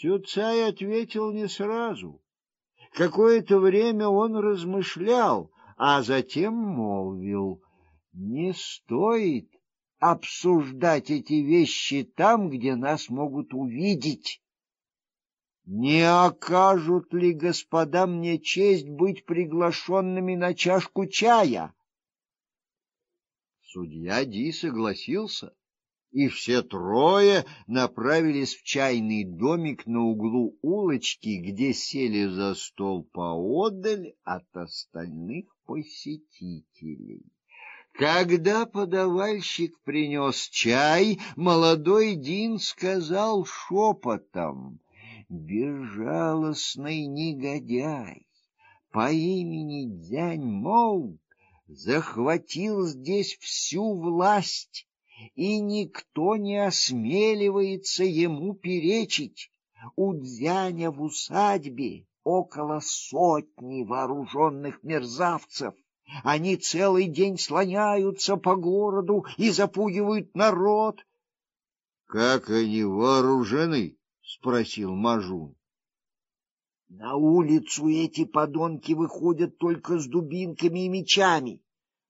Сюцай ответил не сразу. Какое-то время он размышлял, а затем молвил: "Не стоит обсуждать эти вещи там, где нас могут увидеть. Не окажут ли господа мне честь быть приглашенными на чашку чая?" Судья Ди согласился и все трое направились в чайный домик на углу улочки, где сели за стол поодаль от остальных посетителей. Когда подавальщик принес чай, молодой Дин сказал шепотом: "Безжалостный негодяй по имени Дзянь Моу захватил здесь всю власть и никто не осмеливается ему перечить. У Дзяня в усадьбе около сотни вооруженных мерзавцев. Они целый день слоняются по городу и запугивают народ. Как они вооружены? спросил Мажун. На улицу эти подонки выходят только с дубинками и мечами.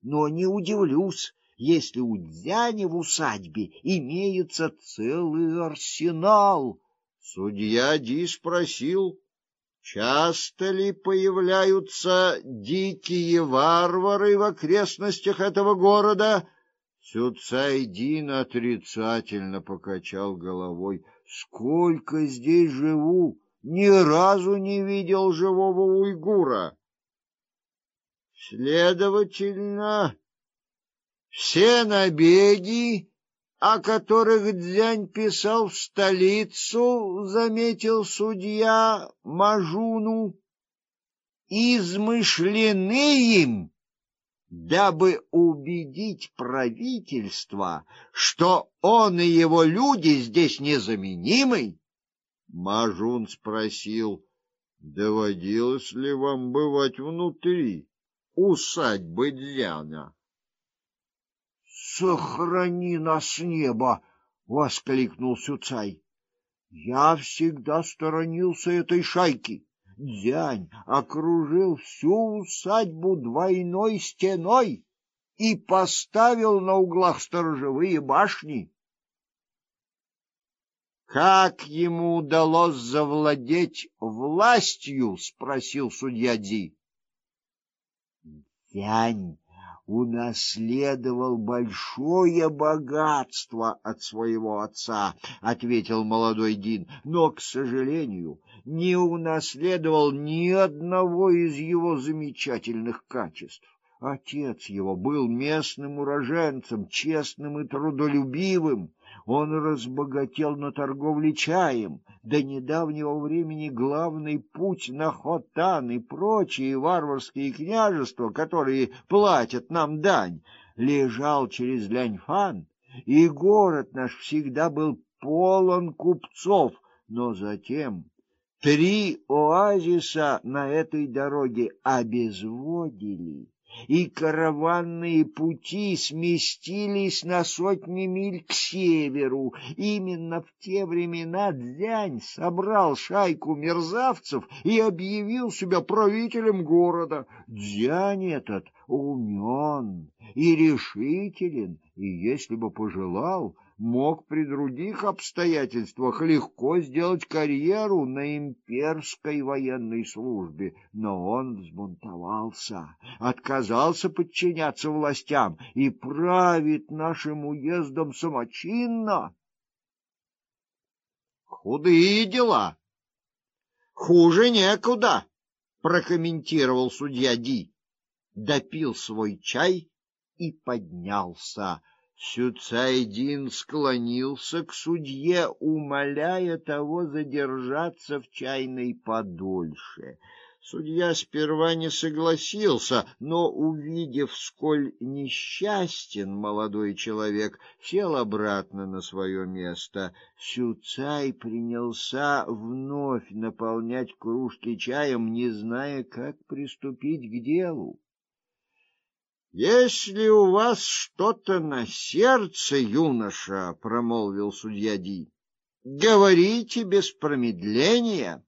Но не удивлюсь, если у Дзяни в усадьбе имеется целый арсенал. Судья Ди спросил, часто ли появляются дикие варвары в окрестностях этого города. Сюцайдин отрицательно покачал головой. Сколько здесь живу, ни разу не видел живого уйгура. Следовательно, все набеги, о которых Дзянь писал в столицу, заметил судья Мажуну, измышлены им, дабы убедить правительство, что он и его люди здесь незаменимы. Мажун спросил: "Доводилось ли вам бывать внутри усадьбы Дзяня?" Сохрани нас небо, воскликнул Сюцай. Я всегда сторонился этой шайки. Дзянь окружил всю усадьбу двойной стеной и поставил на углах сторожевые башни. Как ему удалось завладеть властью, спросил судья Ди. Дзянь унаследовал большое богатство от своего отца, ответил молодой Дин, но, к сожалению, не унаследовал ни одного из его замечательных качеств. Отец его был местным уроженцем, честным и трудолюбивым. Он разбогател на торговле чаем. До недавнего времени главный путь на Хотан и прочие варварские княжества, которые платят нам дань, лежал через Ляньфан, и город наш всегда был полон купцов, но затем три оазиса на этой дороге обезводили и караванные пути сместились на сотни миль к северу. Именно в те времена Дзянь собрал шайку мерзавцев и объявил себя правителем города. Дзянь этот умен и решителен, и если бы пожелал, мог при других обстоятельствах легко сделать карьеру на имперской военной службе, но он взбунтовался, отказался подчиняться властям и правит нашим уездом самочинно. Худые дела. Хуже некуда, прокомментировал судья Ди. Допил свой чай и поднялся. Сюцайдин склонился к судье, умоляя того задержаться в чайной подольше. Судья сперва не согласился, но, увидев, сколь несчастен молодой человек, сел обратно на свое место. Сюцай принялся вновь наполнять кружки чаем, не зная, как приступить к делу. Если у вас что-то на сердце, юноша, промолвил судья Ди, говорите без промедления.